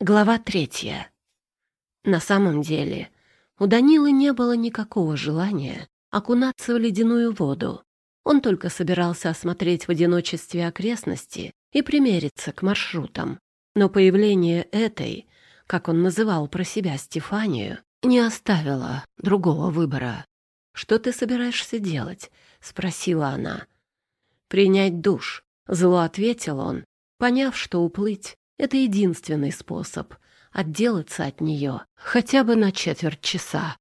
Глава третья. На самом деле, у Данилы не было никакого желания окунаться в ледяную воду. Он только собирался осмотреть в одиночестве окрестности и примериться к маршрутам. Но появление этой, как он называл про себя Стефанию, не оставило другого выбора. «Что ты собираешься делать?» — спросила она. «Принять душ», — зло ответил он, поняв, что уплыть это единственный способ отделаться от нее хотя бы на четверть часа.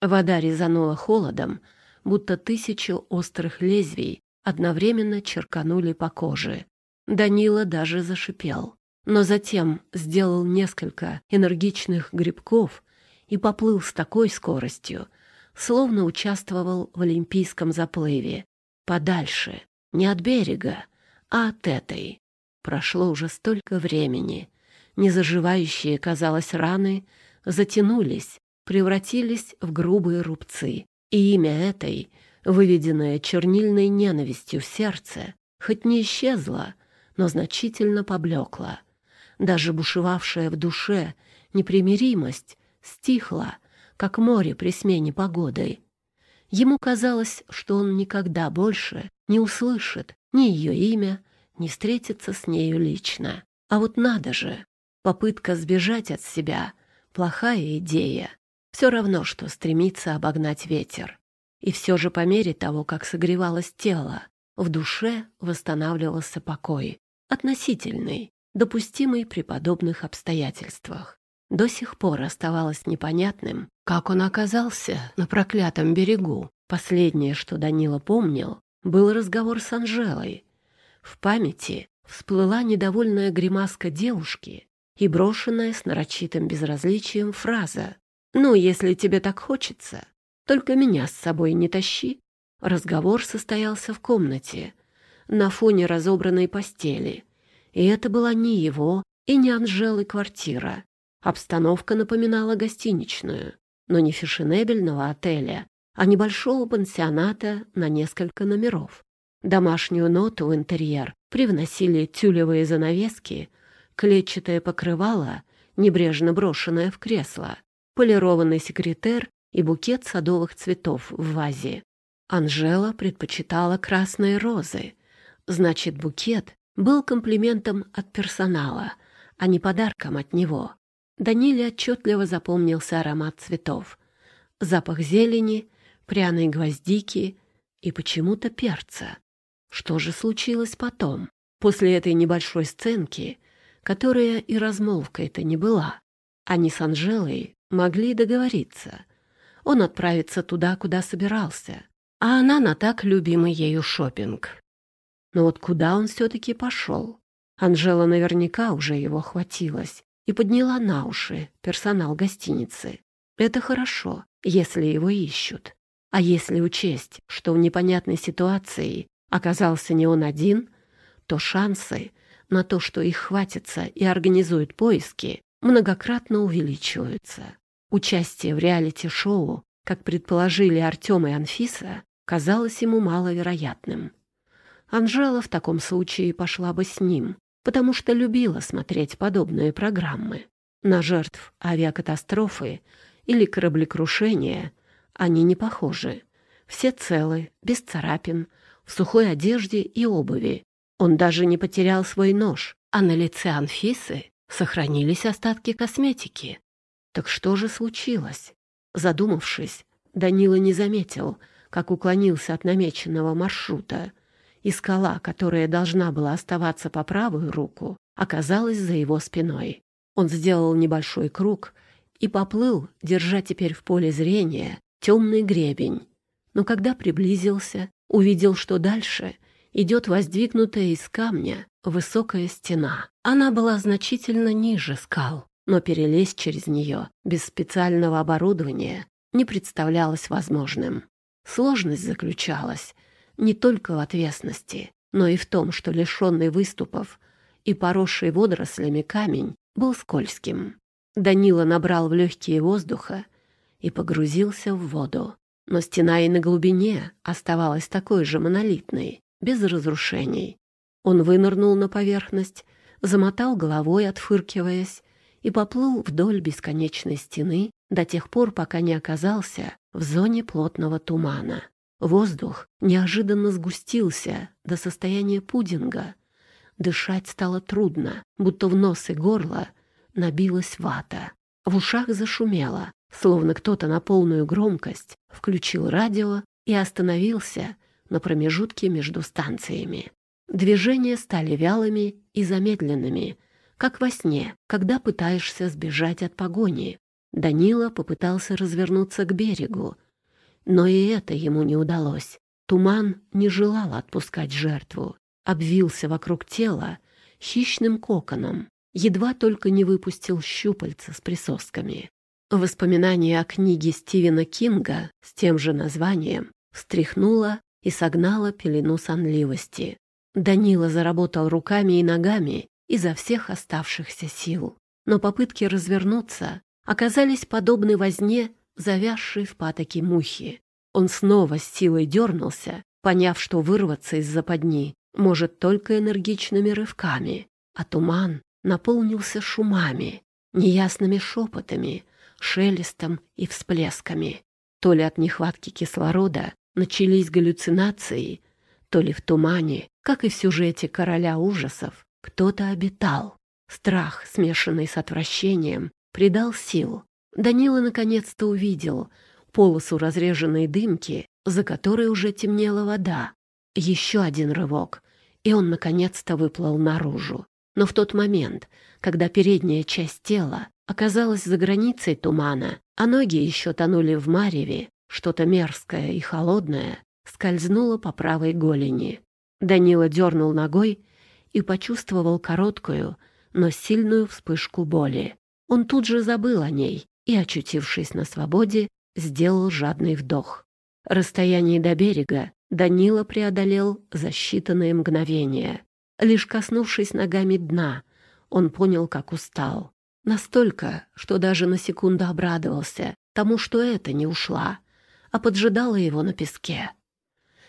Вода резанула холодом, будто тысячи острых лезвий одновременно черканули по коже. Данила даже зашипел, но затем сделал несколько энергичных грибков и поплыл с такой скоростью, словно участвовал в олимпийском заплыве. Подальше, не от берега, а от этой, Прошло уже столько времени. Незаживающие, казалось, раны затянулись, превратились в грубые рубцы. И имя этой, выведенное чернильной ненавистью в сердце, хоть не исчезло, но значительно поблекло. Даже бушевавшая в душе непримиримость стихла, как море при смене погоды. Ему казалось, что он никогда больше не услышит ни ее имя, не встретиться с нею лично. А вот надо же, попытка сбежать от себя — плохая идея. Все равно, что стремиться обогнать ветер. И все же по мере того, как согревалось тело, в душе восстанавливался покой, относительный, допустимый при подобных обстоятельствах. До сих пор оставалось непонятным, как он оказался на проклятом берегу. Последнее, что Данила помнил, был разговор с Анжелой, в памяти всплыла недовольная гримаска девушки и брошенная с нарочитым безразличием фраза «Ну, если тебе так хочется, только меня с собой не тащи». Разговор состоялся в комнате, на фоне разобранной постели, и это была не его и не Анжелы квартира. Обстановка напоминала гостиничную, но не фешенебельного отеля, а небольшого пансионата на несколько номеров. Домашнюю ноту в интерьер привносили тюлевые занавески, клетчатое покрывало, небрежно брошенное в кресло, полированный секретер и букет садовых цветов в вазе. Анжела предпочитала красные розы. Значит, букет был комплиментом от персонала, а не подарком от него. Даниле отчетливо запомнился аромат цветов. Запах зелени, пряной гвоздики и почему-то перца. Что же случилось потом, после этой небольшой сценки, которая и размолвкой-то не была? Они с Анжелой могли договориться. Он отправится туда, куда собирался, а она на так любимый ею шопинг. Но вот куда он все-таки пошел? Анжела наверняка уже его хватилась и подняла на уши персонал гостиницы. Это хорошо, если его ищут. А если учесть, что в непонятной ситуации оказался не он один, то шансы на то, что их хватится и организуют поиски, многократно увеличиваются. Участие в реалити-шоу, как предположили Артем и Анфиса, казалось ему маловероятным. Анжела в таком случае пошла бы с ним, потому что любила смотреть подобные программы. На жертв авиакатастрофы или кораблекрушения они не похожи. Все целы, без царапин, в сухой одежде и обуви. Он даже не потерял свой нож, а на лице Анфисы сохранились остатки косметики. Так что же случилось? Задумавшись, Данила не заметил, как уклонился от намеченного маршрута, и скала, которая должна была оставаться по правую руку, оказалась за его спиной. Он сделал небольшой круг и поплыл, держа теперь в поле зрения темный гребень. Но когда приблизился, увидел, что дальше идет воздвигнутая из камня высокая стена. Она была значительно ниже скал, но перелезть через нее без специального оборудования не представлялось возможным. Сложность заключалась не только в отвесности, но и в том, что лишенный выступов и поросший водорослями камень был скользким. Данила набрал в легкие воздуха и погрузился в воду. Но стена и на глубине оставалась такой же монолитной, без разрушений. Он вынырнул на поверхность, замотал головой, отфыркиваясь, и поплыл вдоль бесконечной стены до тех пор, пока не оказался в зоне плотного тумана. Воздух неожиданно сгустился до состояния пудинга. Дышать стало трудно, будто в нос и горло набилась вата. В ушах зашумело, словно кто-то на полную громкость включил радио и остановился на промежутке между станциями. Движения стали вялыми и замедленными, как во сне, когда пытаешься сбежать от погони. Данила попытался развернуться к берегу, но и это ему не удалось. Туман не желал отпускать жертву, обвился вокруг тела хищным коконом, едва только не выпустил щупальца с присосками. Воспоминание о книге Стивена Кинга с тем же названием встряхнуло и согнало пелену сонливости. Данила заработал руками и ногами изо всех оставшихся сил. Но попытки развернуться оказались подобны возне, завязшей в патоке мухи. Он снова с силой дернулся, поняв, что вырваться из западни может только энергичными рывками, а туман наполнился шумами, неясными шепотами, шелестом и всплесками. То ли от нехватки кислорода начались галлюцинации, то ли в тумане, как и в сюжете «Короля ужасов», кто-то обитал. Страх, смешанный с отвращением, придал сил. Данила наконец-то увидел полосу разреженной дымки, за которой уже темнела вода. Еще один рывок, и он наконец-то выплыл наружу. Но в тот момент, когда передняя часть тела оказалась за границей тумана, а ноги еще тонули в мареве, что-то мерзкое и холодное скользнуло по правой голени. Данила дернул ногой и почувствовал короткую, но сильную вспышку боли. Он тут же забыл о ней и, очутившись на свободе, сделал жадный вдох. Расстояние до берега Данила преодолел за считанные мгновения. Лишь коснувшись ногами дна, он понял, как устал. Настолько, что даже на секунду обрадовался тому, что это не ушла, а поджидала его на песке.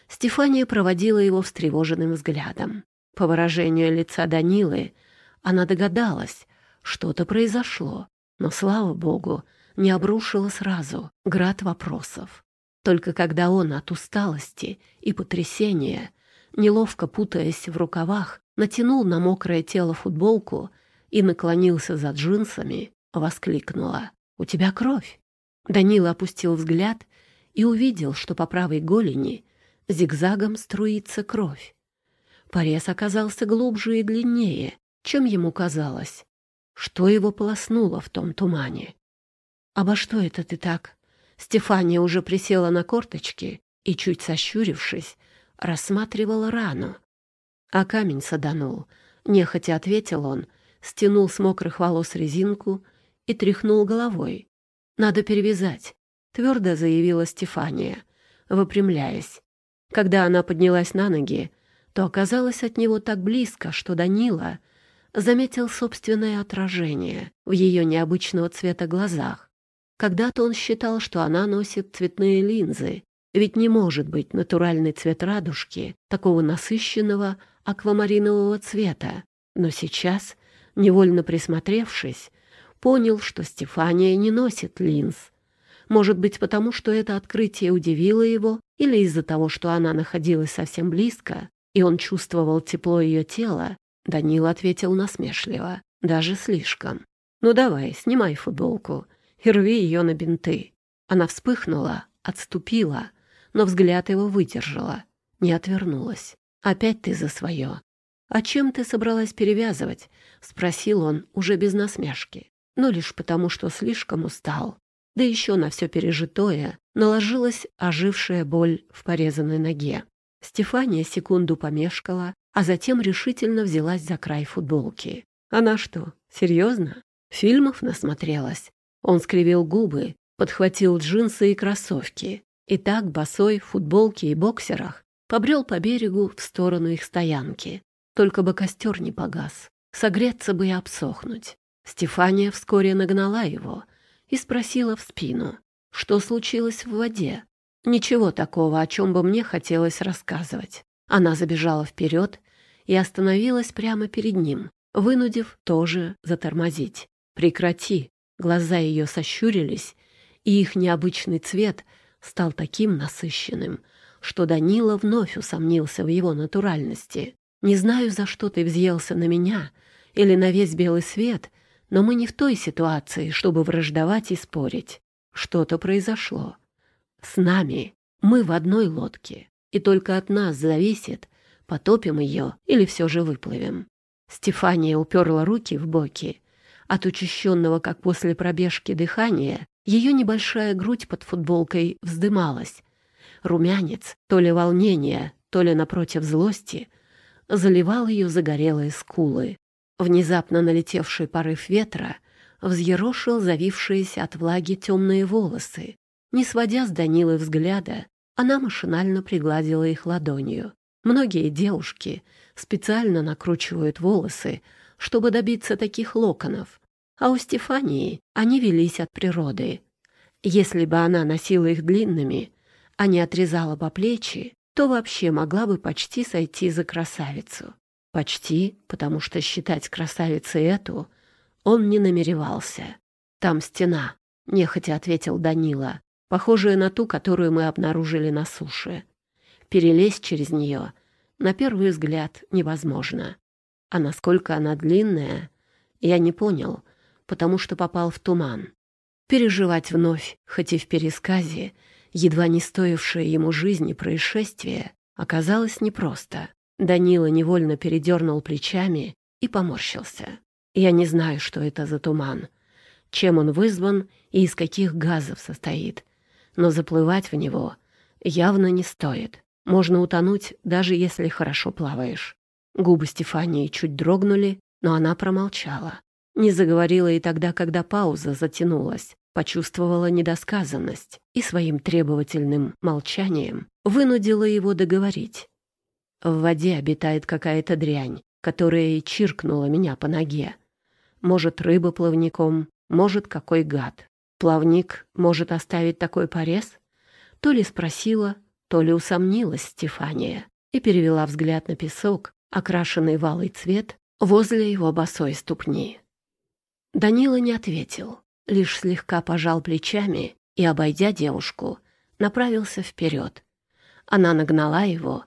Стефания проводила его встревоженным взглядом. По выражению лица Данилы она догадалась, что-то произошло, но, слава богу, не обрушила сразу град вопросов. Только когда он от усталости и потрясения, неловко путаясь в рукавах, натянул на мокрое тело футболку и наклонился за джинсами, воскликнула. «У тебя кровь!» Данила опустил взгляд и увидел, что по правой голени зигзагом струится кровь. Порез оказался глубже и длиннее, чем ему казалось. Что его полоснуло в том тумане? «Обо что это ты так?» Стефания уже присела на корточки и, чуть сощурившись, рассматривала рану. А камень саданул. Нехотя ответил он, стянул с мокрых волос резинку и тряхнул головой. «Надо перевязать», — твердо заявила Стефания, выпрямляясь. Когда она поднялась на ноги, то оказалась от него так близко, что Данила заметил собственное отражение в ее необычного цвета глазах. Когда-то он считал, что она носит цветные линзы, ведь не может быть натуральный цвет радужки такого насыщенного аквамаринового цвета. Но сейчас, невольно присмотревшись, понял, что Стефания не носит линз. Может быть, потому что это открытие удивило его, или из-за того, что она находилась совсем близко, и он чувствовал тепло ее тела, Данил ответил насмешливо, даже слишком. «Ну давай, снимай футболку и рви ее на бинты». Она вспыхнула, отступила, но взгляд его выдержала, не отвернулась. «Опять ты за свое». «А чем ты собралась перевязывать?» — спросил он уже без насмешки, но лишь потому, что слишком устал. Да еще на все пережитое наложилась ожившая боль в порезанной ноге. Стефания секунду помешкала, а затем решительно взялась за край футболки. Она что, серьезно? Фильмов насмотрелась. Он скривил губы, подхватил джинсы и кроссовки. И так, босой, в футболке и боксерах, побрел по берегу в сторону их стоянки. Только бы костер не погас. Согреться бы и обсохнуть. Стефания вскоре нагнала его и спросила в спину, что случилось в воде. Ничего такого, о чем бы мне хотелось рассказывать. Она забежала вперед и остановилась прямо перед ним, вынудив тоже затормозить. прекрати!» Глаза ее сощурились, и их необычный цвет стал таким насыщенным, что Данила вновь усомнился в его натуральности. «Не знаю, за что ты взъелся на меня или на весь белый свет, но мы не в той ситуации, чтобы враждовать и спорить. Что-то произошло. С нами. Мы в одной лодке. И только от нас зависит, потопим ее или все же выплывем. Стефания уперла руки в боки. От учащенного, как после пробежки, дыхания ее небольшая грудь под футболкой вздымалась. Румянец, то ли волнение, то ли напротив злости, заливал ее загорелые скулы. Внезапно налетевший порыв ветра взъерошил завившиеся от влаги темные волосы. Не сводя с Данилы взгляда, она машинально пригладила их ладонью. Многие девушки специально накручивают волосы, чтобы добиться таких локонов, а у Стефании они велись от природы. Если бы она носила их длинными, а не отрезала по плечи, то вообще могла бы почти сойти за красавицу. Почти, потому что считать красавицей эту он не намеревался. «Там стена», — нехотя ответил Данила, похожая на ту, которую мы обнаружили на суше. Перелезть через нее, на первый взгляд, невозможно. А насколько она длинная, я не понял, потому что попал в туман. Переживать вновь, хоть и в пересказе, едва не стоившее ему жизни происшествие, оказалось непросто. Данила невольно передернул плечами и поморщился. Я не знаю, что это за туман, чем он вызван и из каких газов состоит, но заплывать в него явно не стоит. Можно утонуть, даже если хорошо плаваешь. Губы Стефании чуть дрогнули, но она промолчала. Не заговорила и тогда, когда пауза затянулась, почувствовала недосказанность и своим требовательным молчанием вынудила его договорить. В воде обитает какая-то дрянь, которая и чиркнула меня по ноге. Может, рыба плавником, может, какой гад. Плавник может оставить такой порез? То ли спросила, то ли усомнилась Стефания и перевела взгляд на песок, окрашенный в цвет, возле его босой ступни. Данила не ответил, лишь слегка пожал плечами и, обойдя девушку, направился вперед. Она нагнала его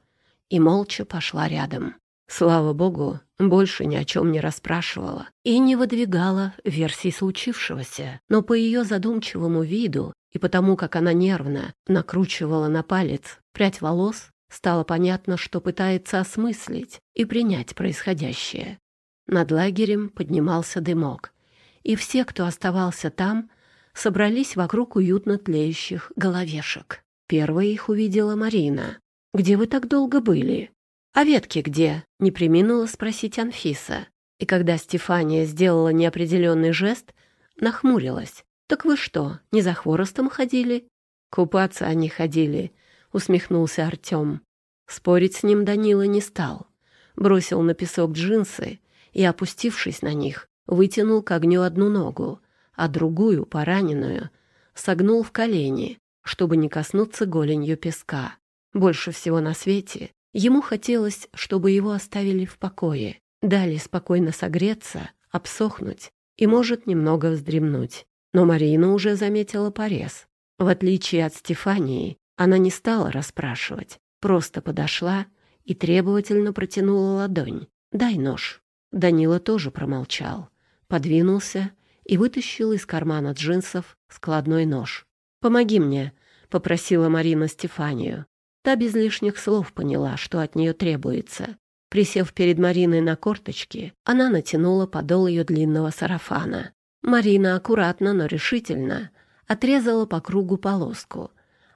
и молча пошла рядом. Слава богу, больше ни о чем не расспрашивала и не выдвигала версий случившегося, но по ее задумчивому виду и потому, как она нервно накручивала на палец прядь волос, стало понятно, что пытается осмыслить и принять происходящее. Над лагерем поднимался дымок, и все, кто оставался там, собрались вокруг уютно тлеющих головешек. Первой их увидела Марина. «Где вы так долго были?» «А ветки где?» — не приминула спросить Анфиса. И когда Стефания сделала неопределенный жест, нахмурилась. «Так вы что, не за хворостом ходили?» «Купаться они ходили», — усмехнулся Артем. Спорить с ним Данила не стал. Бросил на песок джинсы и, опустившись на них, вытянул к огню одну ногу, а другую, пораненную, согнул в колени, чтобы не коснуться голенью песка. Больше всего на свете ему хотелось, чтобы его оставили в покое, дали спокойно согреться, обсохнуть и, может, немного вздремнуть. Но Марина уже заметила порез. В отличие от Стефании, она не стала расспрашивать, просто подошла и требовательно протянула ладонь. «Дай нож». Данила тоже промолчал подвинулся и вытащил из кармана джинсов складной нож. «Помоги мне», — попросила Марина Стефанию. Та без лишних слов поняла, что от нее требуется. Присев перед Мариной на корточки, она натянула подол ее длинного сарафана. Марина аккуратно, но решительно отрезала по кругу полоску,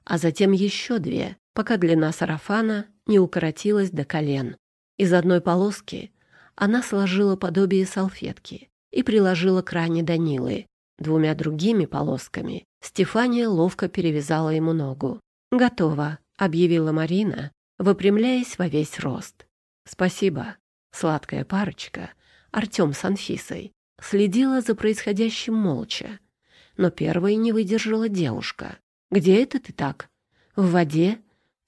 а затем еще две, пока длина сарафана не укоротилась до колен. Из одной полоски она сложила подобие салфетки, и приложила к ране Данилы. Двумя другими полосками Стефания ловко перевязала ему ногу. «Готово», — объявила Марина, выпрямляясь во весь рост. «Спасибо». Сладкая парочка, Артем с Анфисой, следила за происходящим молча. Но первой не выдержала девушка. «Где это ты так? В воде?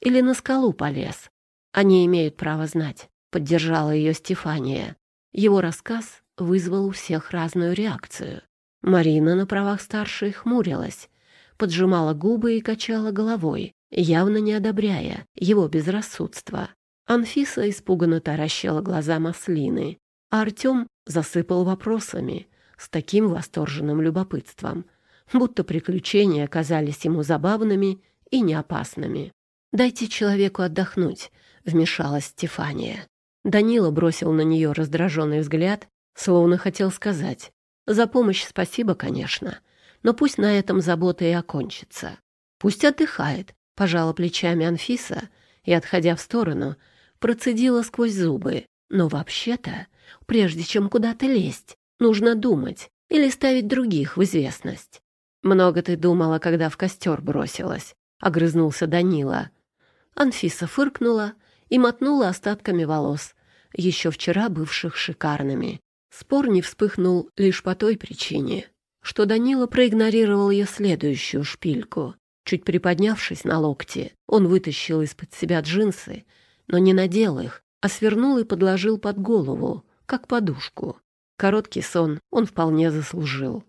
Или на скалу полез?» «Они имеют право знать», — поддержала ее Стефания. Его рассказ вызвал у всех разную реакцию. Марина на правах старшей хмурилась, поджимала губы и качала головой, явно не одобряя его безрассудство. Анфиса испуганно таращила глаза маслины, а Артем засыпал вопросами с таким восторженным любопытством, будто приключения оказались ему забавными и неопасными. «Дайте человеку отдохнуть», — вмешалась Стефания. Данила бросил на нее раздраженный взгляд, словно хотел сказать. «За помощь спасибо, конечно, но пусть на этом забота и окончится. Пусть отдыхает», — пожала плечами Анфиса и, отходя в сторону, процедила сквозь зубы. «Но вообще-то, прежде чем куда-то лезть, нужно думать или ставить других в известность». «Много ты думала, когда в костер бросилась», — огрызнулся Данила. Анфиса фыркнула и мотнула остатками волос, еще вчера бывших шикарными. Спор не вспыхнул лишь по той причине, что Данила проигнорировал ее следующую шпильку. Чуть приподнявшись на локте, он вытащил из-под себя джинсы, но не надел их, а свернул и подложил под голову, как подушку. Короткий сон он вполне заслужил.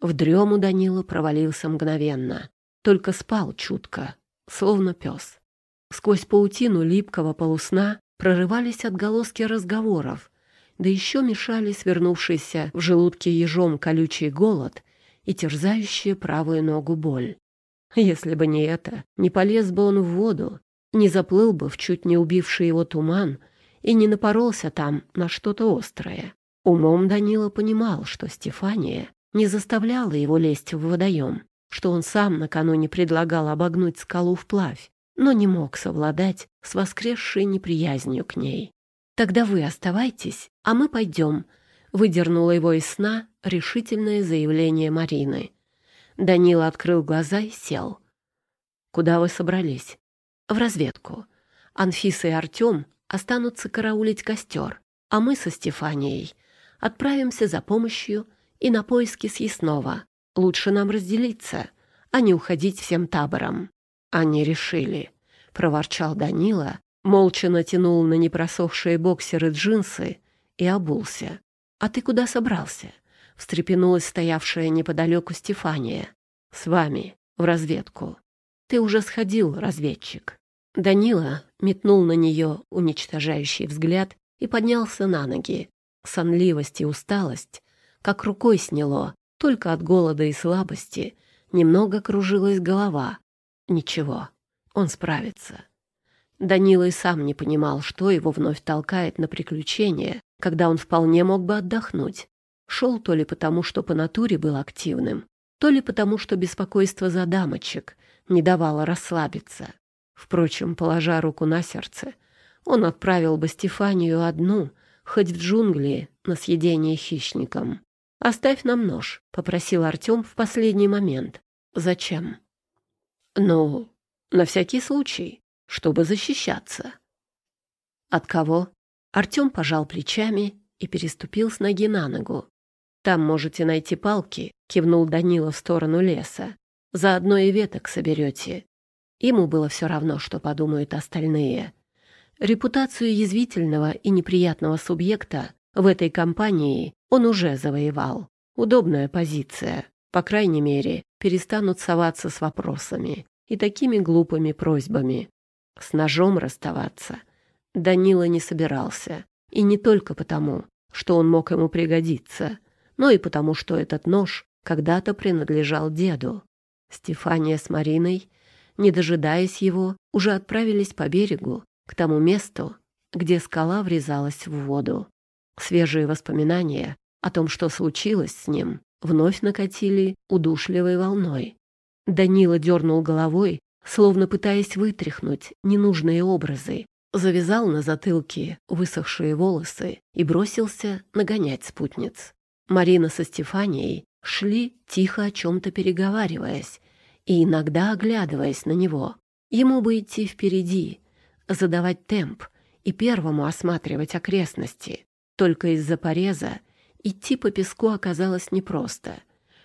В дрему Данила провалился мгновенно, только спал чутко, словно пес. Сквозь паутину липкого полусна прорывались отголоски разговоров, да еще мешали свернувшийся в желудке ежом колючий голод и терзающая правую ногу боль. Если бы не это, не полез бы он в воду, не заплыл бы в чуть не убивший его туман и не напоролся там на что-то острое. Умом Данила понимал, что Стефания не заставляла его лезть в водоем, что он сам накануне предлагал обогнуть скалу вплавь, но не мог совладать с воскресшей неприязнью к ней. «Тогда вы оставайтесь, а мы пойдем», — выдернула его из сна решительное заявление Марины. Данила открыл глаза и сел. «Куда вы собрались?» «В разведку. Анфиса и Артем останутся караулить костер, а мы со Стефанией отправимся за помощью и на поиски съестного. Лучше нам разделиться, а не уходить всем табором». Они решили, — проворчал Данила, молча натянул на непросохшие боксеры джинсы и обулся. «А ты куда собрался?» — встрепенулась стоявшая неподалеку Стефания. «С вами, в разведку. Ты уже сходил, разведчик». Данила метнул на нее уничтожающий взгляд и поднялся на ноги. Сонливость и усталость как рукой сняло, только от голода и слабости немного кружилась голова, Ничего, он справится. Данила и сам не понимал, что его вновь толкает на приключения, когда он вполне мог бы отдохнуть. Шел то ли потому, что по натуре был активным, то ли потому, что беспокойство за дамочек не давало расслабиться. Впрочем, положа руку на сердце, он отправил бы Стефанию одну, хоть в джунгли, на съедение хищникам. «Оставь нам нож», — попросил Артем в последний момент. «Зачем?» Ну, на всякий случай, чтобы защищаться. От кого? Артем пожал плечами и переступил с ноги на ногу. Там можете найти палки, кивнул Данила в сторону леса. Заодно и веток соберете. Ему было все равно, что подумают остальные. Репутацию язвительного и неприятного субъекта в этой компании он уже завоевал. Удобная позиция. По крайней мере, перестанут соваться с вопросами и такими глупыми просьбами. С ножом расставаться Данила не собирался. И не только потому, что он мог ему пригодиться, но и потому, что этот нож когда-то принадлежал деду. Стефания с Мариной, не дожидаясь его, уже отправились по берегу к тому месту, где скала врезалась в воду. Свежие воспоминания о том, что случилось с ним, вновь накатили удушливой волной. Данила дернул головой, словно пытаясь вытряхнуть ненужные образы, завязал на затылке высохшие волосы и бросился нагонять спутниц. Марина со Стефанией шли, тихо о чем-то переговариваясь и иногда оглядываясь на него. Ему бы идти впереди, задавать темп и первому осматривать окрестности. Только из-за пореза Идти по песку оказалось непросто.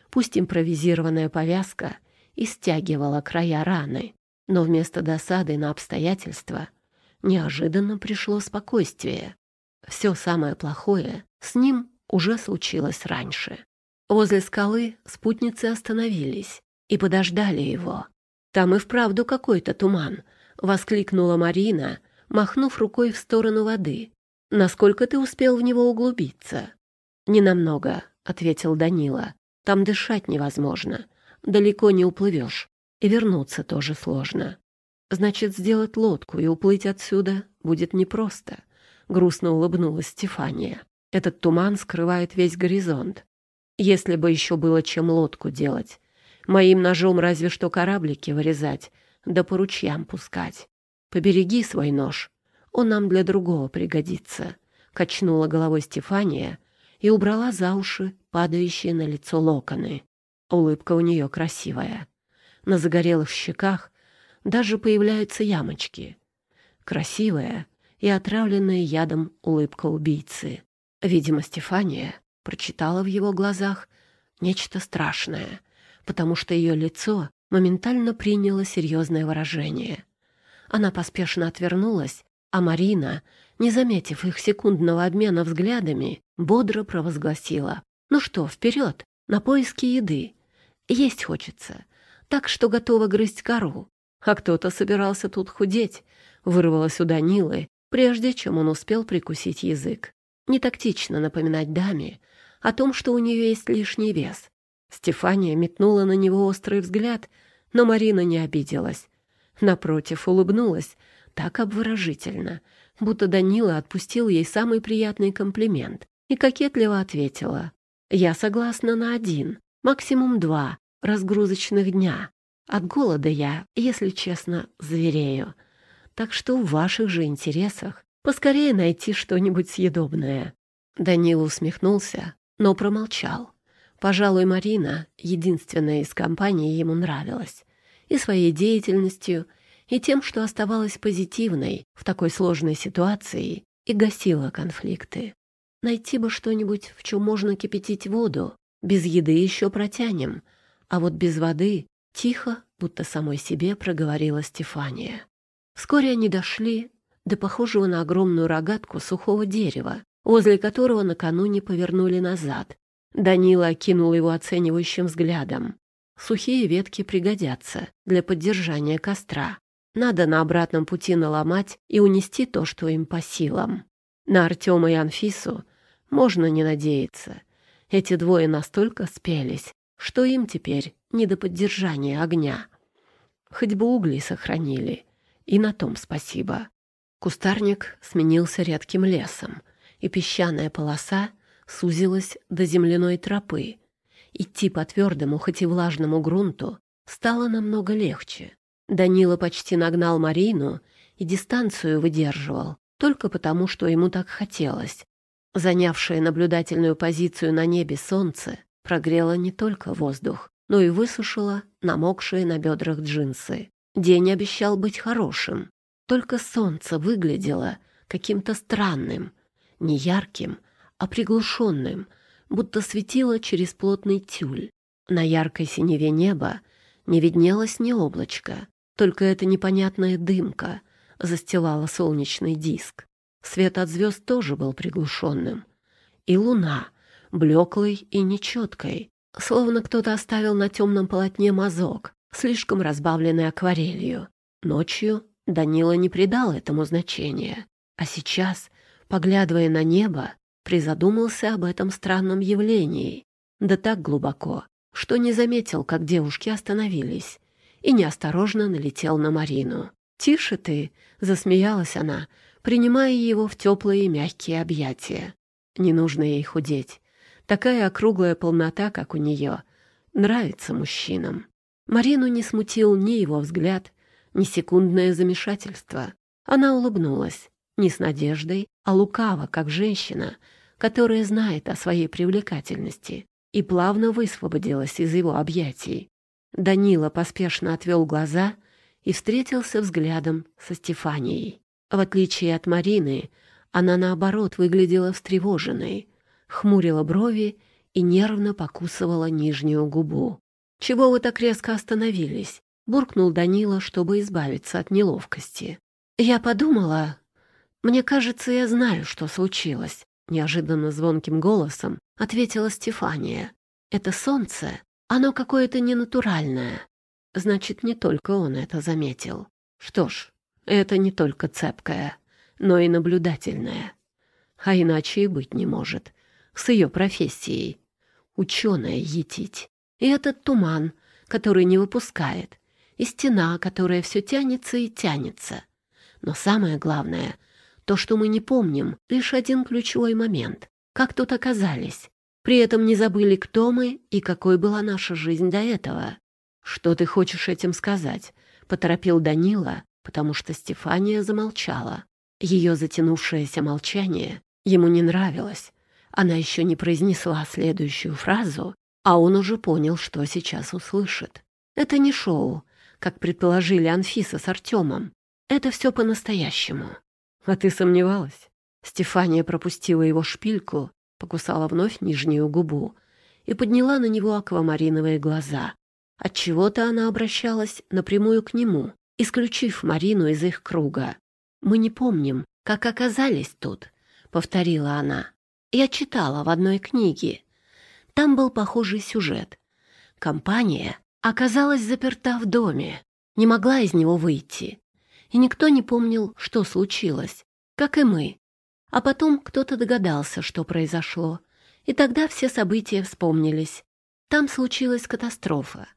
Пусть импровизированная повязка и стягивала края раны, но вместо досады на обстоятельства неожиданно пришло спокойствие. Все самое плохое с ним уже случилось раньше. Возле скалы спутницы остановились и подождали его. «Там и вправду какой-то туман», — воскликнула Марина, махнув рукой в сторону воды. «Насколько ты успел в него углубиться?» «Ненамного», — ответил Данила. «Там дышать невозможно. Далеко не уплывешь. И вернуться тоже сложно. Значит, сделать лодку и уплыть отсюда будет непросто», — грустно улыбнулась Стефания. «Этот туман скрывает весь горизонт. Если бы еще было чем лодку делать. Моим ножом разве что кораблики вырезать, да по ручьям пускать. Побереги свой нож, он нам для другого пригодится», — качнула головой Стефания и убрала за уши падающие на лицо локоны. Улыбка у нее красивая. На загорелых щеках даже появляются ямочки. Красивая и отравленная ядом улыбка убийцы. Видимо, Стефания прочитала в его глазах нечто страшное, потому что ее лицо моментально приняло серьезное выражение. Она поспешно отвернулась, а Марина, не заметив их секундного обмена взглядами, бодро провозгласила. «Ну что, вперед, на поиски еды. Есть хочется, так что готова грызть кору. А кто-то собирался тут худеть», — вырвалось у Данилы, прежде чем он успел прикусить язык. Не тактично напоминать даме о том, что у нее есть лишний вес. Стефания метнула на него острый взгляд, но Марина не обиделась. Напротив, улыбнулась так обворожительно, будто Данила отпустил ей самый приятный комплимент и кокетливо ответила. «Я согласна на один, максимум два разгрузочных дня. От голода я, если честно, зверею. Так что в ваших же интересах поскорее найти что-нибудь съедобное». Данила усмехнулся, но промолчал. Пожалуй, Марина, единственная из компании, ему нравилась. И своей деятельностью, и тем, что оставалась позитивной в такой сложной ситуации и гасила конфликты. Найти бы что-нибудь, в чем можно кипятить воду. Без еды еще протянем. А вот без воды тихо, будто самой себе проговорила Стефания. Вскоре они дошли до похожего на огромную рогатку сухого дерева, возле которого накануне повернули назад. Данила окинул его оценивающим взглядом. Сухие ветки пригодятся для поддержания костра. Надо на обратном пути наломать и унести то, что им по силам. На Артема и Анфису можно не надеяться. Эти двое настолько спелись, что им теперь не до поддержания огня. Хоть бы угли сохранили, и на том спасибо. Кустарник сменился редким лесом — и песчаная полоса сузилась до земляной тропы. Идти по твердому, хоть и влажному грунту стало намного легче. Данила почти нагнал Марину и дистанцию выдерживал, только потому, что ему так хотелось. Занявшее наблюдательную позицию на небе солнце прогрело не только воздух, но и высушило намокшие на бедрах джинсы. День обещал быть хорошим, только солнце выглядело каким-то странным, не ярким, а приглушенным, будто светило через плотный тюль. На яркой синеве неба не виднелось ни облачка, только эта непонятная дымка застилала солнечный диск. Свет от звезд тоже был приглушенным. И луна, блеклой и нечеткой, словно кто-то оставил на темном полотне мазок, слишком разбавленный акварелью. Ночью Данила не придал этому значения, а сейчас поглядывая на небо, призадумался об этом странном явлении. Да так глубоко, что не заметил, как девушки остановились, и неосторожно налетел на Марину. «Тише ты!» — засмеялась она, принимая его в теплые мягкие объятия. Не нужно ей худеть. Такая округлая полнота, как у нее, нравится мужчинам. Марину не смутил ни его взгляд, ни секундное замешательство. Она улыбнулась не с надеждой, а лукаво, как женщина, которая знает о своей привлекательности, и плавно высвободилась из его объятий. Данила поспешно отвел глаза и встретился взглядом со Стефанией. В отличие от Марины, она, наоборот, выглядела встревоженной, хмурила брови и нервно покусывала нижнюю губу. «Чего вы так резко остановились?» — буркнул Данила, чтобы избавиться от неловкости. «Я подумала, «Мне кажется, я знаю, что случилось», — неожиданно звонким голосом ответила Стефания. Это солнце, оно какое-то ненатуральное. Значит, не только он это заметил. Что ж, это не только цепкая, но и наблюдательная. А иначе и быть не может. С ее профессией. Ученая етить. И этот туман, который не выпускает. И стена, которая все тянется и тянется. Но самое главное — то, что мы не помним лишь один ключевой момент. Как тут оказались. При этом не забыли, кто мы и какой была наша жизнь до этого. «Что ты хочешь этим сказать?» — поторопил Данила, потому что Стефания замолчала. Ее затянувшееся молчание ему не нравилось. Она еще не произнесла следующую фразу, а он уже понял, что сейчас услышит. Это не шоу, как предположили Анфиса с Артемом. Это все по-настоящему. А ты сомневалась? Стефания пропустила его шпильку, покусала вновь нижнюю губу и подняла на него аквамариновые глаза. Отчего-то она обращалась напрямую к нему, исключив Марину из их круга. «Мы не помним, как оказались тут», — повторила она. «Я читала в одной книге. Там был похожий сюжет. Компания оказалась заперта в доме, не могла из него выйти. И никто не помнил, что случилось, как и мы. А потом кто-то догадался, что произошло. И тогда все события вспомнились. Там случилась катастрофа.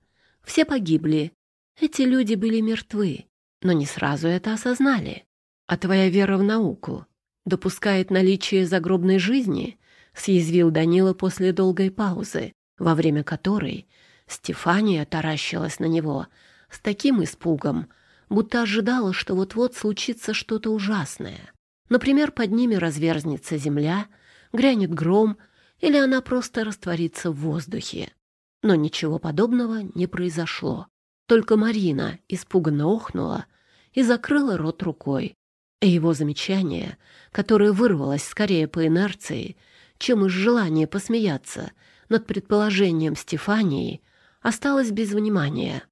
Все погибли. Эти люди были мертвы, но не сразу это осознали. А твоя вера в науку допускает наличие загробной жизни, съязвил Данила после долгой паузы, во время которой Стефания таращилась на него с таким испугом, будто ожидала, что вот-вот случится что-то ужасное. Например, под ними разверзнется земля, грянет гром, или она просто растворится в воздухе. Но ничего подобного не произошло. Только Марина испуганно охнула и закрыла рот рукой. И его замечание, которое вырвалось скорее по инерции, чем из желания посмеяться над предположением Стефании, осталось без внимания.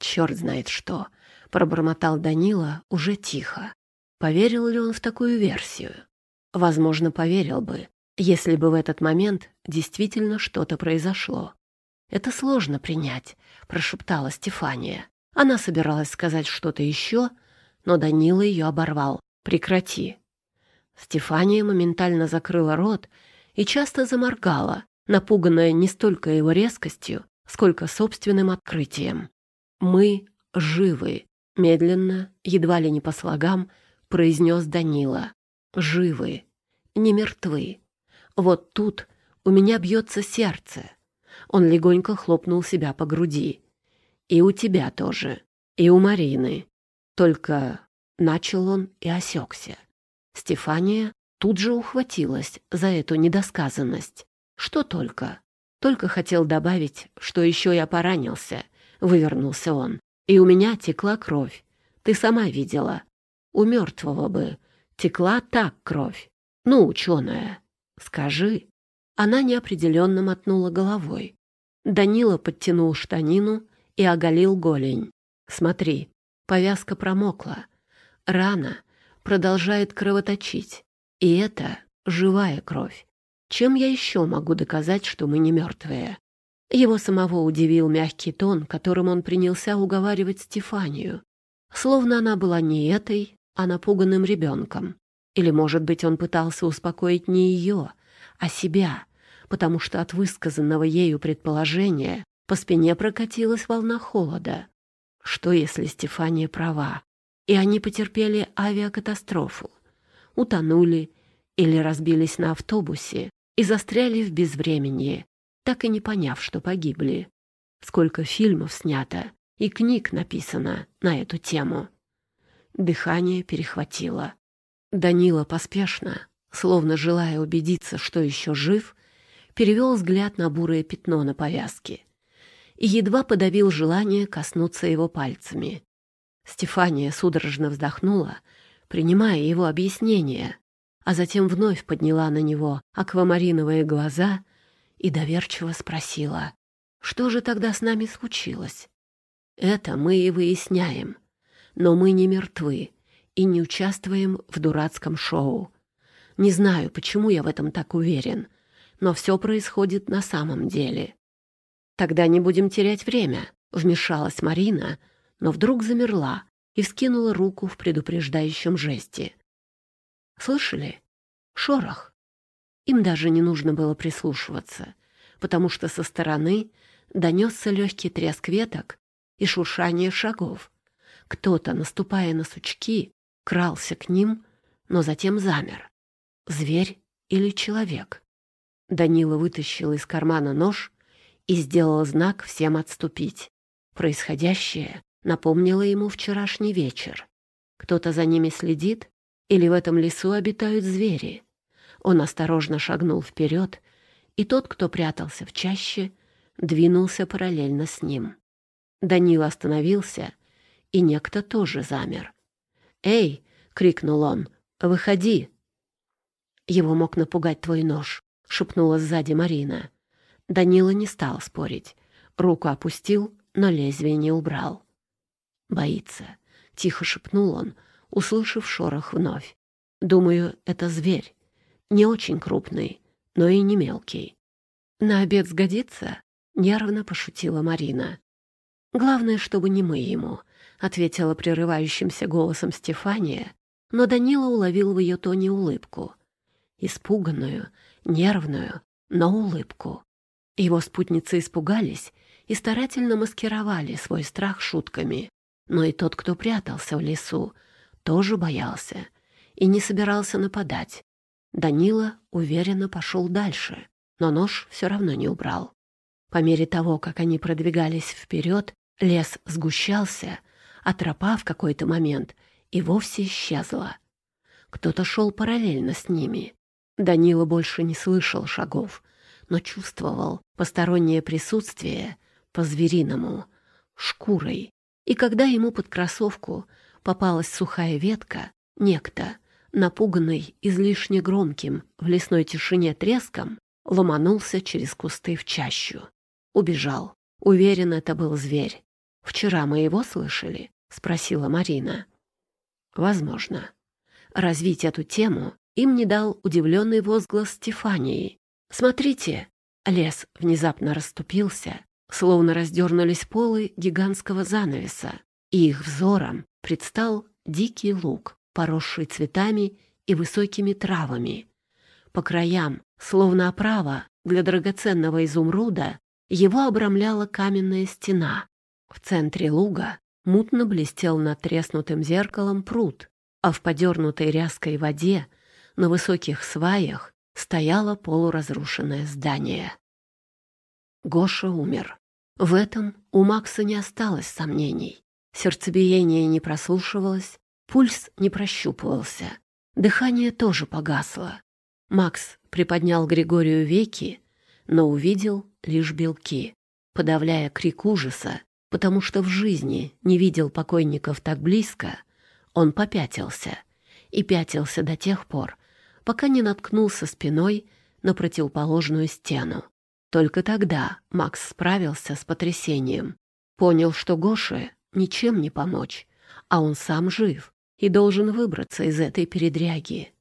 «Черт знает что!» — пробормотал Данила уже тихо. Поверил ли он в такую версию? Возможно, поверил бы, если бы в этот момент действительно что-то произошло. «Это сложно принять», — прошептала Стефания. Она собиралась сказать что-то еще, но Данила ее оборвал. «Прекрати». Стефания моментально закрыла рот и часто заморгала, напуганная не столько его резкостью, сколько собственным открытием. «Мы живы», — медленно, едва ли не по слогам, произнес Данила. «Живы, не мертвы. Вот тут у меня бьется сердце, он легонько хлопнул себя по груди. «И у тебя тоже. И у Марины. Только...» Начал он и осекся. Стефания тут же ухватилась за эту недосказанность. Что только. Только хотел добавить, что еще я поранился. Вывернулся он. И у меня текла кровь. Ты сама видела. У мертвого бы текла так кровь. Ну, ученая, скажи. Она неопределенно мотнула головой. Данила подтянул штанину и оголил голень. «Смотри, повязка промокла. Рана продолжает кровоточить. И это живая кровь. Чем я еще могу доказать, что мы не мертвые?» Его самого удивил мягкий тон, которым он принялся уговаривать Стефанию. Словно она была не этой, а напуганным ребенком. Или, может быть, он пытался успокоить не ее, а себя, потому что от высказанного ею предположения по спине прокатилась волна холода. Что, если Стефания права, и они потерпели авиакатастрофу, утонули или разбились на автобусе и застряли в безвременье, так и не поняв, что погибли? Сколько фильмов снято и книг написано на эту тему. Дыхание перехватило. Данила поспешно, словно желая убедиться, что еще жив, перевел взгляд на бурое пятно на повязке и едва подавил желание коснуться его пальцами. Стефания судорожно вздохнула, принимая его объяснение, а затем вновь подняла на него аквамариновые глаза и доверчиво спросила, что же тогда с нами случилось? Это мы и выясняем, но мы не мертвы и не участвуем в дурацком шоу. Не знаю, почему я в этом так уверен — но все происходит на самом деле. Тогда не будем терять время, вмешалась Марина, но вдруг замерла и вскинула руку в предупреждающем жесте. Слышали? Шорох. Им даже не нужно было прислушиваться, потому что со стороны донесся легкий треск веток и шуршание шагов. Кто-то, наступая на сучки, крался к ним, но затем замер. Зверь или человек? Данила вытащил из кармана нож и сделал знак всем отступить. Происходящее напомнило ему вчерашний вечер. Кто-то за ними следит или в этом лесу обитают звери? Он осторожно шагнул вперед, и тот, кто прятался в чаще, двинулся параллельно с ним. Данил остановился, и некто тоже замер. «Эй!» — крикнул он. «Выходи!» «Его мог напугать твой нож», — шепнула сзади Марина. Данила не стал спорить. Руку опустил, но лезвие не убрал. «Боится», — тихо шепнул он, услышав шорох вновь. «Думаю, это зверь. Не очень крупный, но и не мелкий». «На обед сгодится?» — нервно пошутила Марина. «Главное, чтобы не мы ему», — ответила прерывающимся голосом Стефания, но Данила уловил в ее тоне улыбку. Испуганную, нервную, но улыбку. Его спутницы испугались и старательно маскировали свой страх шутками. Но и тот, кто прятался в лесу, тоже боялся и не собирался нападать. Данила уверенно пошел дальше, но нож все равно не убрал. По мере того, как они продвигались вперед, лес сгущался, а тропа в какой-то момент и вовсе исчезла. Кто-то шел параллельно с ними. Данила больше не слышал шагов, но чувствовал постороннее присутствие по-звериному, шкурой. И когда ему под кроссовку попалась сухая ветка, некто, напуганный излишне громким в лесной тишине треском, ломанулся через кусты в чащу. Убежал. Уверен, это был зверь. «Вчера мы его слышали?» — спросила Марина. «Возможно». Развить эту тему им не дал удивленный возглас Стефании. «Смотрите!» Лес внезапно расступился, словно раздернулись полы гигантского занавеса, и их взором предстал дикий луг, поросший цветами и высокими травами. По краям, словно оправа для драгоценного изумруда, его обрамляла каменная стена. В центре луга мутно блестел над треснутым зеркалом пруд, а в подернутой ряской воде на высоких сваях стояло полуразрушенное здание. Гоша умер. В этом у Макса не осталось сомнений. Сердцебиение не прослушивалось, пульс не прощупывался, дыхание тоже погасло. Макс приподнял Григорию веки, но увидел лишь белки, подавляя крик ужаса, потому что в жизни не видел покойников так близко, он попятился и пятился до тех пор, пока не наткнулся спиной на противоположную стену. Только тогда Макс справился с потрясением. Понял, что Гоше ничем не помочь, а он сам жив и должен выбраться из этой передряги.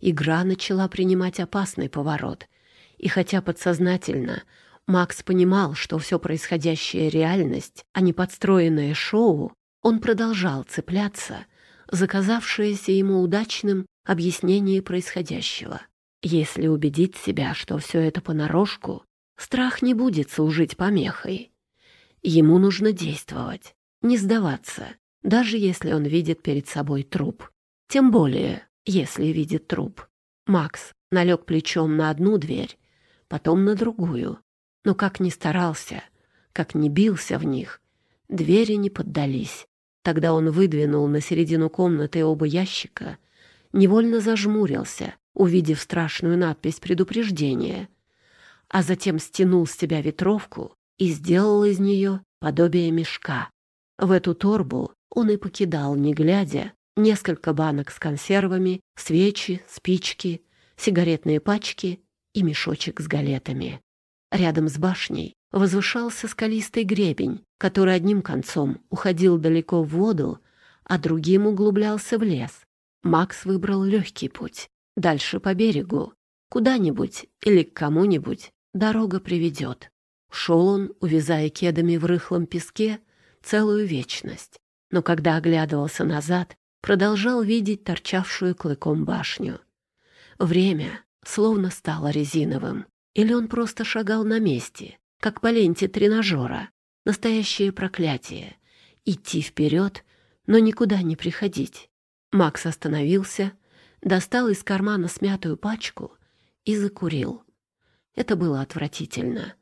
Игра начала принимать опасный поворот, и хотя подсознательно Макс понимал, что все происходящее — реальность, а не подстроенное шоу, он продолжал цепляться за казавшееся ему удачным объяснение происходящего. Если убедить себя, что все это понарошку, страх не будет служить помехой. Ему нужно действовать, не сдаваться, даже если он видит перед собой труп. Тем более, если видит труп. Макс налег плечом на одну дверь, потом на другую. Но как ни старался, как ни бился в них, двери не поддались. Тогда он выдвинул на середину комнаты оба ящика невольно зажмурился, увидев страшную надпись предупреждения, а затем стянул с себя ветровку и сделал из нее подобие мешка. В эту торбу он и покидал, не глядя, несколько банок с консервами, свечи, спички, сигаретные пачки и мешочек с галетами. Рядом с башней возвышался скалистый гребень, который одним концом уходил далеко в воду, а другим углублялся в лес. Макс выбрал легкий путь. Дальше по берегу. Куда-нибудь или к кому-нибудь дорога приведет. Шел он, увязая кедами в рыхлом песке, целую вечность. Но когда оглядывался назад, продолжал видеть торчавшую клыком башню. Время словно стало резиновым. Или он просто шагал на месте, как по ленте тренажера. Настоящее проклятие. Идти вперед, но никуда не приходить. Макс остановился, достал из кармана смятую пачку и закурил. Это было отвратительно.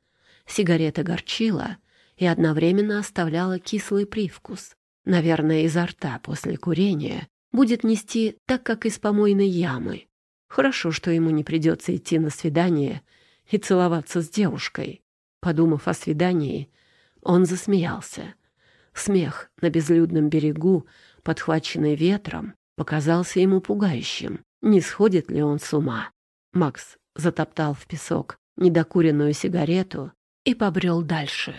Сигарета горчила и одновременно оставляла кислый привкус. Наверное, изо рта после курения будет нести так, как из помойной ямы. Хорошо, что ему не придется идти на свидание и целоваться с девушкой. Подумав о свидании, он засмеялся. Смех на безлюдном берегу, подхваченный ветром, показался ему пугающим. Не сходит ли он с ума? Макс затоптал в песок недокуренную сигарету и побрел дальше.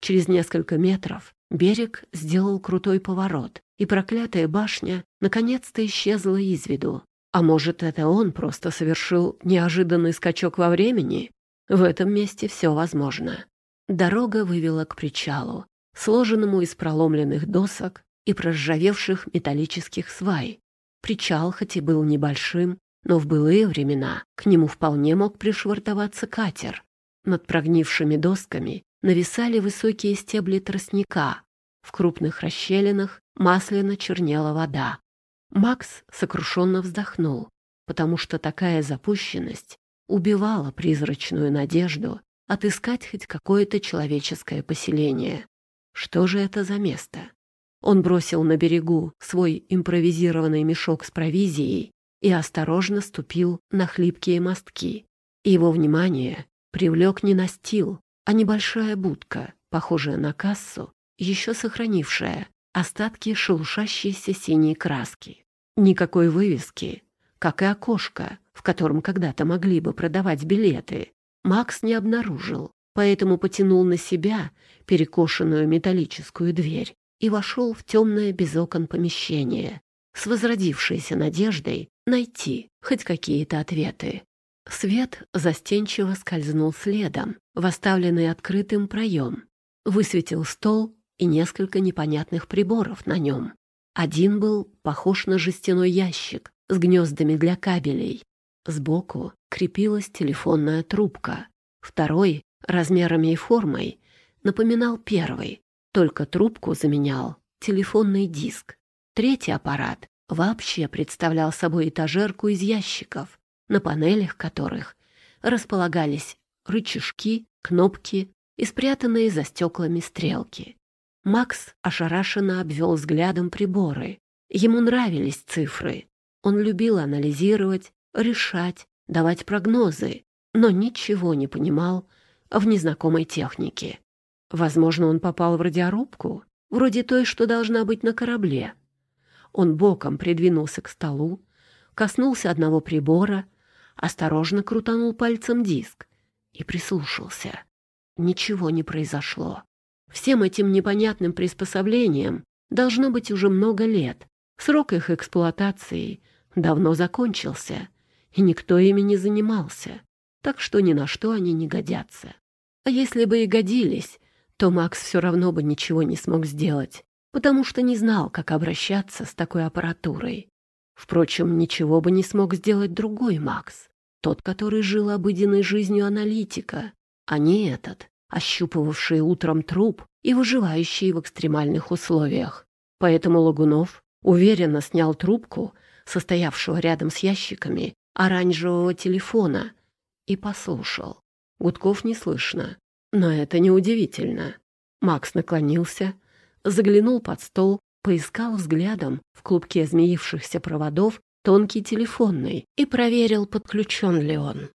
Через несколько метров берег сделал крутой поворот, и проклятая башня наконец-то исчезла из виду. А может, это он просто совершил неожиданный скачок во времени? В этом месте все возможно. Дорога вывела к причалу, сложенному из проломленных досок и проржавевших металлических свай. Причал хоть и был небольшим, но в былые времена к нему вполне мог пришвартоваться катер. Над прогнившими досками нависали высокие стебли тростника. В крупных расщелинах масляно чернела вода. Макс сокрушенно вздохнул, потому что такая запущенность убивала призрачную надежду отыскать хоть какое-то человеческое поселение. Что же это за место? Он бросил на берегу свой импровизированный мешок с провизией и осторожно ступил на хлипкие мостки. Его внимание привлек не настил, а небольшая будка, похожая на кассу, еще сохранившая остатки шелушащейся синей краски. Никакой вывески, как и окошко, в котором когда-то могли бы продавать билеты, Макс не обнаружил, поэтому потянул на себя перекошенную металлическую дверь и вошел в темное без окон помещение с возродившейся надеждой найти хоть какие-то ответы. Свет застенчиво скользнул следом в оставленный открытым проем, высветил стол и несколько непонятных приборов на нем. Один был похож на жестяной ящик с гнездами для кабелей. Сбоку крепилась телефонная трубка. Второй, размерами и формой, напоминал первый, только трубку заменял телефонный диск. Третий аппарат вообще представлял собой этажерку из ящиков, на панелях которых располагались рычажки, кнопки и спрятанные за стеклами стрелки. Макс ошарашенно обвел взглядом приборы. Ему нравились цифры. Он любил анализировать, решать, давать прогнозы, но ничего не понимал в незнакомой технике. Возможно, он попал в радиорубку, вроде той, что должна быть на корабле. Он боком придвинулся к столу, коснулся одного прибора, осторожно крутанул пальцем диск и прислушался. Ничего не произошло. Всем этим непонятным приспособлениям должно быть уже много лет. Срок их эксплуатации давно закончился, и никто ими не занимался, так что ни на что они не годятся. А если бы и годились, то Макс все равно бы ничего не смог сделать, потому что не знал, как обращаться с такой аппаратурой. Впрочем, ничего бы не смог сделать другой Макс, тот, который жил обыденной жизнью аналитика, а не этот, ощупывавший утром труп и выживающий в экстремальных условиях. Поэтому Лагунов уверенно снял трубку, состоявшего рядом с ящиками, оранжевого телефона, и послушал. Гудков не слышно, но это неудивительно. Макс наклонился, заглянул под стол, поискал взглядом в клубке змеившихся проводов тонкий телефонный и проверил, подключен ли он.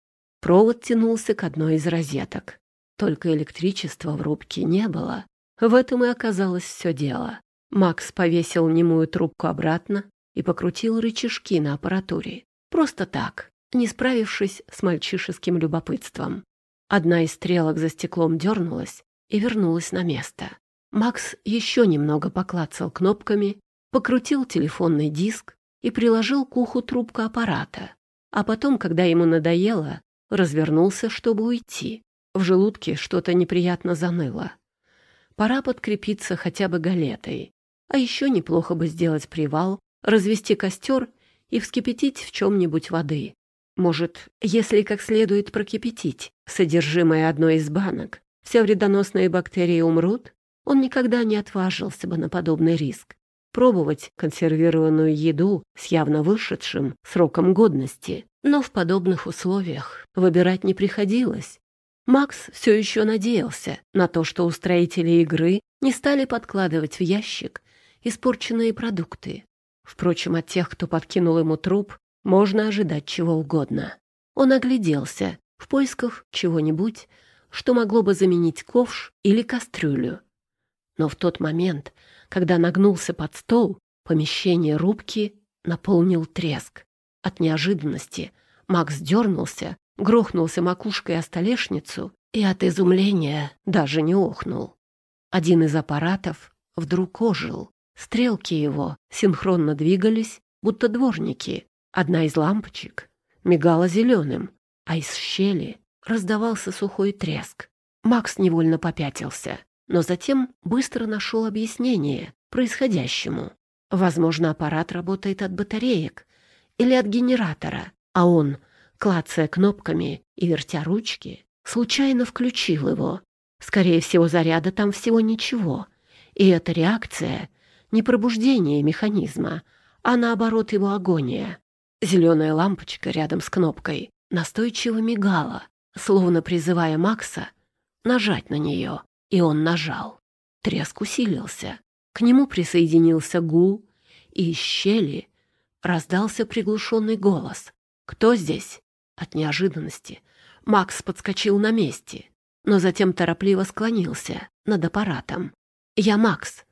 Провод тянулся к одной из розеток. Только электричества в рубке не было. В этом и оказалось все дело. Макс повесил немую трубку обратно и покрутил рычажки на аппаратуре. Просто так, не справившись с мальчишеским любопытством. Одна из стрелок за стеклом дернулась и вернулась на место. Макс еще немного поклацал кнопками, покрутил телефонный диск и приложил к уху трубку аппарата. А потом, когда ему надоело, развернулся, чтобы уйти. В желудке что-то неприятно заныло. Пора подкрепиться хотя бы галетой. А еще неплохо бы сделать привал, развести костер и вскипятить в чем-нибудь воды. Может, если как следует прокипятить содержимое одной из банок, все вредоносные бактерии умрут? Он никогда не отважился бы на подобный риск. Пробовать консервированную еду с явно вышедшим сроком годности. Но в подобных условиях выбирать не приходилось. Макс все еще надеялся на то, что устроители игры не стали подкладывать в ящик испорченные продукты. Впрочем, от тех, кто подкинул ему труп, можно ожидать чего угодно. Он огляделся в поисках чего-нибудь, что могло бы заменить ковш или кастрюлю. Но в тот момент, когда нагнулся под стол, помещение рубки наполнил треск. От неожиданности Макс дернулся, грохнулся макушкой о столешницу и от изумления даже не охнул. Один из аппаратов вдруг ожил. Стрелки его синхронно двигались, будто дворники. Одна из лампочек мигала зеленым, а из щели раздавался сухой треск. Макс невольно попятился, но затем быстро нашел объяснение происходящему. Возможно, аппарат работает от батареек или от генератора, а он клацая кнопками и вертя ручки, случайно включил его. Скорее всего, заряда там всего ничего. И эта реакция — не пробуждение механизма, а наоборот его агония. Зеленая лампочка рядом с кнопкой настойчиво мигала, словно призывая Макса нажать на нее, и он нажал. Треск усилился. К нему присоединился гул, и из щели раздался приглушенный голос. «Кто здесь?» От неожиданности Макс подскочил на месте, но затем торопливо склонился над аппаратом. «Я Макс.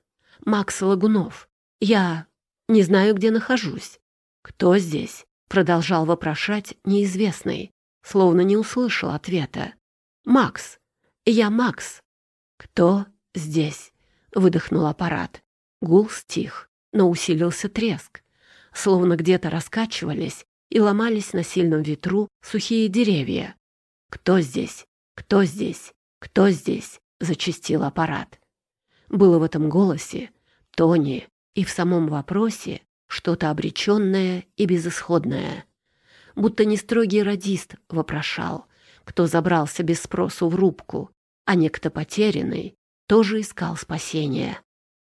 Макс Лагунов. Я не знаю, где нахожусь. Кто здесь?» Продолжал вопрошать неизвестный, словно не услышал ответа. «Макс. Я Макс. Кто здесь?» Выдохнул аппарат. Гул стих, но усилился треск. Словно где-то раскачивались и ломались на сильном ветру сухие деревья. «Кто здесь? Кто здесь? Кто здесь?» — зачистил аппарат. Было в этом голосе, тоне и в самом вопросе что-то обреченное и безысходное. Будто не строгий радист вопрошал, кто забрался без спросу в рубку, а некто потерянный тоже искал спасения.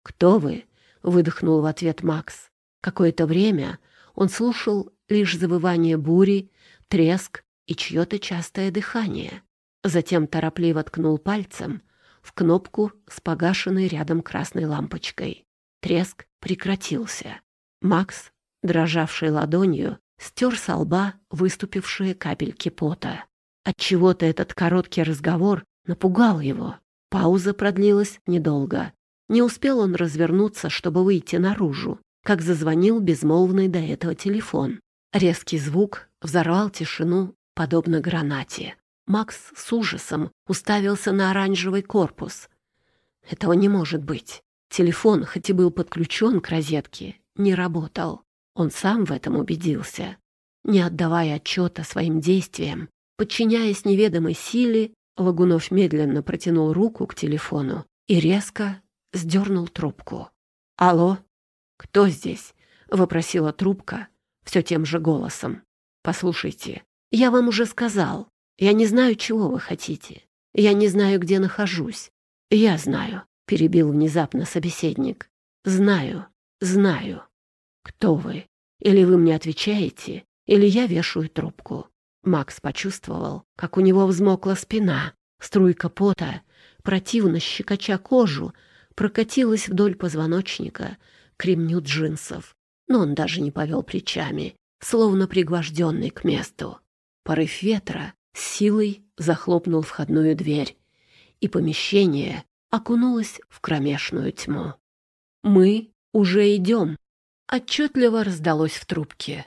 «Кто вы?» — выдохнул в ответ Макс. Какое-то время он слушал лишь завывание бури, треск и чье-то частое дыхание. Затем торопливо ткнул пальцем в кнопку с погашенной рядом красной лампочкой. Треск прекратился. Макс, дрожавший ладонью, стер со лба выступившие капельки пота. Отчего-то этот короткий разговор напугал его. Пауза продлилась недолго. Не успел он развернуться, чтобы выйти наружу, как зазвонил безмолвный до этого телефон. Резкий звук взорвал тишину, подобно гранате. Макс с ужасом уставился на оранжевый корпус. Этого не может быть. Телефон, хоть и был подключен к розетке, не работал. Он сам в этом убедился. Не отдавая отчета своим действиям, подчиняясь неведомой силе, Лагунов медленно протянул руку к телефону и резко сдернул трубку. «Алло? Кто здесь?» — вопросила трубка, все тем же голосом. «Послушайте, я вам уже сказал. Я не знаю, чего вы хотите. Я не знаю, где нахожусь. Я знаю», — перебил внезапно собеседник. «Знаю, знаю. Кто вы? Или вы мне отвечаете, или я вешаю трубку». Макс почувствовал, как у него взмокла спина. Струйка пота, противно щекоча кожу, прокатилась вдоль позвоночника к ремню джинсов но он даже не повел плечами, словно пригвожденный к месту. Порыв ветра с силой захлопнул входную дверь, и помещение окунулось в кромешную тьму. «Мы уже идем», — отчетливо раздалось в трубке.